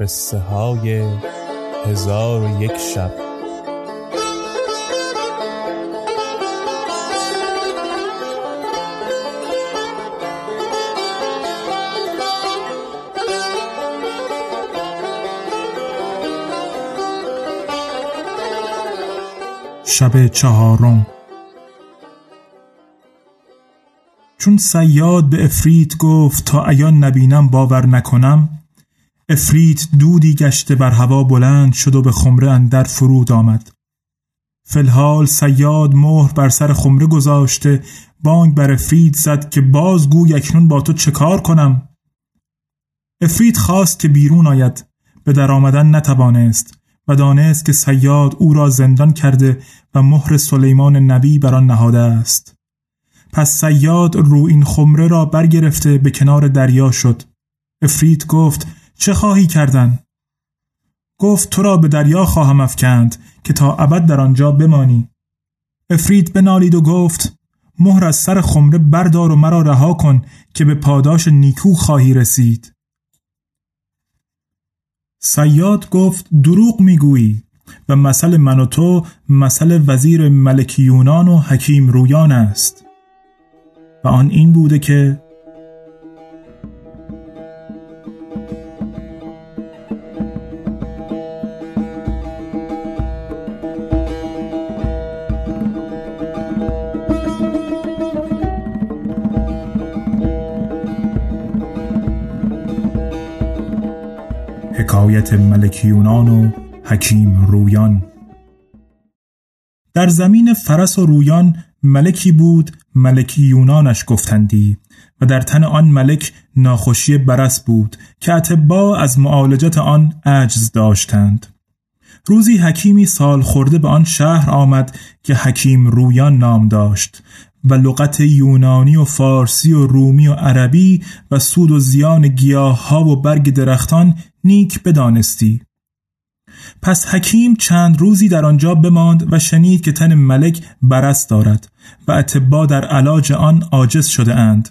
قصه های هزار و یک شب. شب چهارم. چون سیاد به افرید گفت تا ایان نبینم باور نکنم؟ افرید دودی گشته بر هوا بلند شد و به خمره اندر فرود آمد. فلحال سیاد مهر بر سر خمره گذاشته بانگ بر افرید زد که باز گوی اکنون با تو چه کار کنم؟ افرید خواست که بیرون آید. به در آمدن نتوانست و دانست که سیاد او را زندان کرده و مهر سلیمان نبی بر آن نهاده است. پس سیاد رو این خمره را برگرفته به کنار دریا شد. افرید گفت چه خواهی کردن؟ گفت تو را به دریا خواهم افکند که تا ابد در آنجا بمانی. افرید بنالید و گفت مهر از سر خمره بردار و مرا رها کن که به پاداش نیکو خواهی رسید. سیاد گفت دروغ می‌گویی و مثل من و تو مثل وزیر ملک یونان و حکیم رویان است. و آن این بوده که حکایت ملک یونان و حکیم رویان. در زمین فرس و رویان ملکی بود ملک یونانش گفتندی و در تن آن ملک ناخوشی برس بود که اتبا از معالجت آن عجز داشتند. روزی حکیمی سال خورده به آن شهر آمد که حکیم رویان نام داشت. و لغت یونانی و فارسی و رومی و عربی و سود و زیان گیاه ها و برگ درختان نیک بدانستی. پس حکیم چند روزی در آنجا بماند و شنید که تن ملک برست دارد و اتبا در علاج آن عاجز شده اند.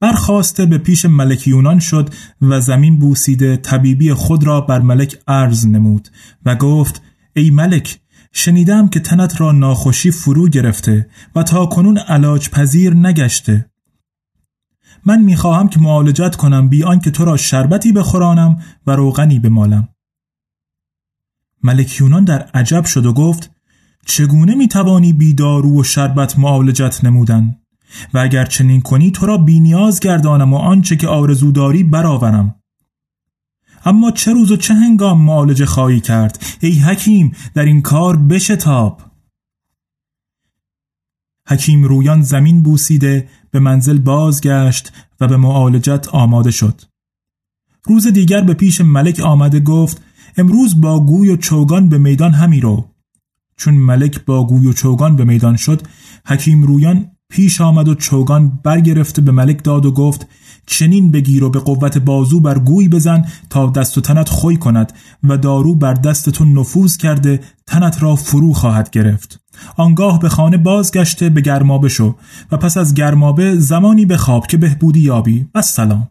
برخواسته به پیش ملک یونان شد و زمین بوسیده طبیبی خود را بر ملک عرض نمود و گفت ای ملک شنیدم که تنت را ناخوشی فرو گرفته و تا کنون علاج پذیر نگشته. من می‌خواهم که معالجت کنم بی آنکه تو را شربتی بخورانم و روغنی بمالم. ملک یونان در عجب شد و گفت چگونه می‌توانی بی دارو و شربت معالجت نمودن؟ و اگر چنین کنی تو را بینیاز گردانم و آنچه که آرزو داری برآورم. اما چه روز و چه هنگام معالجه خواهی کرد؟ ای حکیم در این کار بشتاب. حکیم رویان زمین بوسیده به منزل بازگشت و به معالجت آماده شد. روز دیگر به پیش ملک آمده گفت امروز با گوی و چوگان به میدان همی رو. چون ملک با گوی و چوگان به میدان شد حکیم رویان پیش آمد و چوگان برگرفته به ملک داد و گفت چنین بگیر و به قوت بازو بر گوی بزن تا دست و تنت خوی کند و دارو بر دستتون نفوذ کرده تنت را فرو خواهد گرفت. آنگاه به خانه بازگشته به گرمابه شو و پس از گرمابه زمانی بخواب که بهبودی یابی. و سلام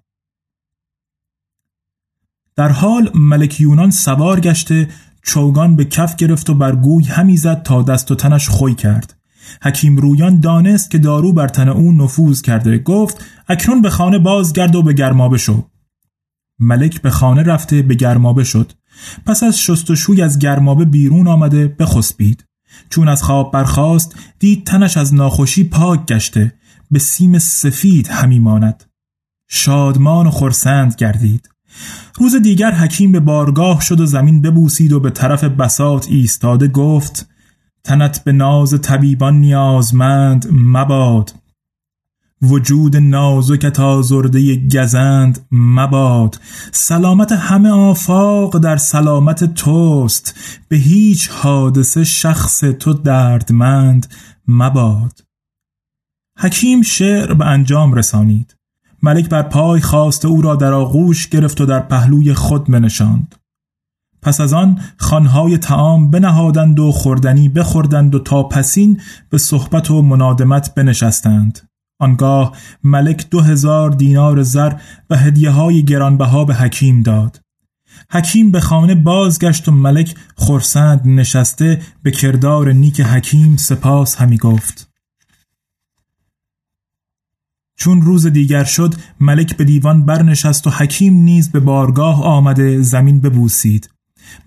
در حال ملک یونان سوار گشته چوگان به کف گرفت و بر گوی همی زد تا دست و تنش خوی کرد. حکیم رویان دانست که دارو بر تن او نفوذ کرده. گفت اکنون به خانه بازگرد و به گرمابه شو ملک به خانه رفته به گرمابه شد پس از شستشوی از گرمابه بیرون آمده بخسبید چون از خواب برخاست دید تنش از ناخوشی پاک گشته. به سیم سفید همی ماند. شادمان و خرسند گردید. روز دیگر حکیم به بارگاه شد و زمین ببوسید و به طرف بسات ایستاده گفت تنت به ناز طبیبان نیازمند مباد. وجود نازکت آزرده گزند مباد. سلامت همه آفاق در سلامت توست. به هیچ حادثه شخص تو دردمند مباد. حکیم شعر به انجام رسانید. ملک بر پای خواست او را در آغوش گرفت و در پهلوی خود بنشاند. پس از آن خانهای تعام بنهادند و خوردنی بخوردند و تا پسین به صحبت و منادمت بنشستند. آنگاه ملک دو هزار دینار زر و هدیه های گرانبها به حکیم داد. حکیم به خانه بازگشت و ملک خرسند نشسته به کردار نیک حکیم سپاس همی گفت. چون روز دیگر شد ملک به دیوان برنشست و حکیم نیز به بارگاه آمده زمین ببوسید.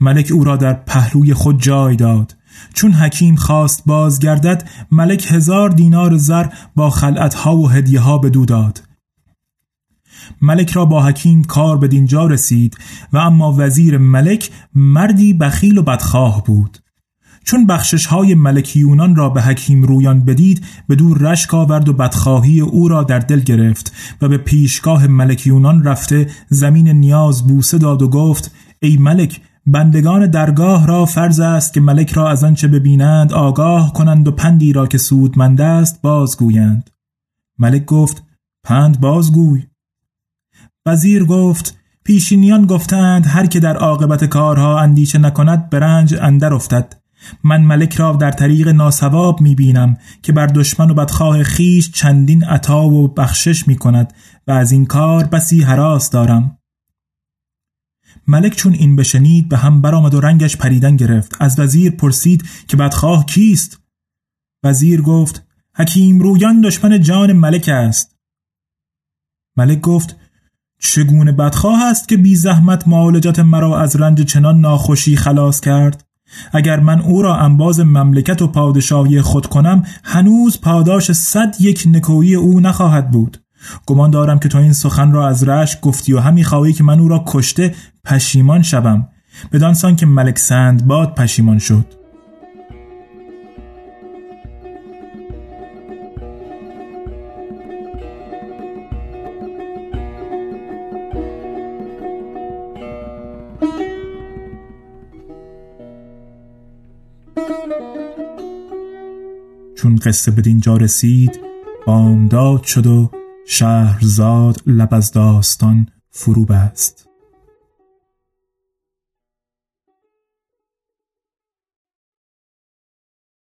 ملک او را در پهلوی خود جای داد. چون حکیم خواست بازگردد ملک هزار دینار زر با خلعتها و هدیه ها به داد. ملک را با حکیم کار به دینجا رسید و اما وزیر ملک مردی بخیل و بدخواه بود. چون بخشش های ملکیونان را به حکیم رویان بدید به دور رشک آورد و بدخواهی او را در دل گرفت و به پیشگاه ملکیونان رفته زمین نیاز بوسه داد و گفت ای ملک بندگان درگاه را فرض است که ملک را از آنچه ببینند آگاه کنند و پندی را که سودمند است بازگویند. ملک گفت پند بازگوی. وزیر گفت پیشینیان گفتند هر که در عاقبت کارها اندیشه نکند به رنج اندر افتد. من ملک را در طریق ناسواب می بینم که بر دشمن و بدخواه خیش چندین عطا و بخشش می کند و از این کار بسی حراس دارم. ملک چون این بشنید به هم برآمد و رنگش پریدن گرفت. از وزیر پرسید که بدخواه کیست؟ وزیر گفت حکیم رویان دشمن جان ملک است. ملک گفت چگونه بدخواه است که بی زحمت معالجت مرا از رنج چنان ناخوشی خلاص کرد؟ اگر من او را انباز مملکت و پادشاهی خود کنم هنوز پاداش صد یک نکویی او نخواهد بود. گمان دارم که تو این سخن را از رش گفتی و همی خواهی که من او را کشته پشیمان شوم. بدانسان که ملک باد پشیمان شد. چون قصه به دینجا رسید بامداد شد و شهرزاد لب از داستان فرو بست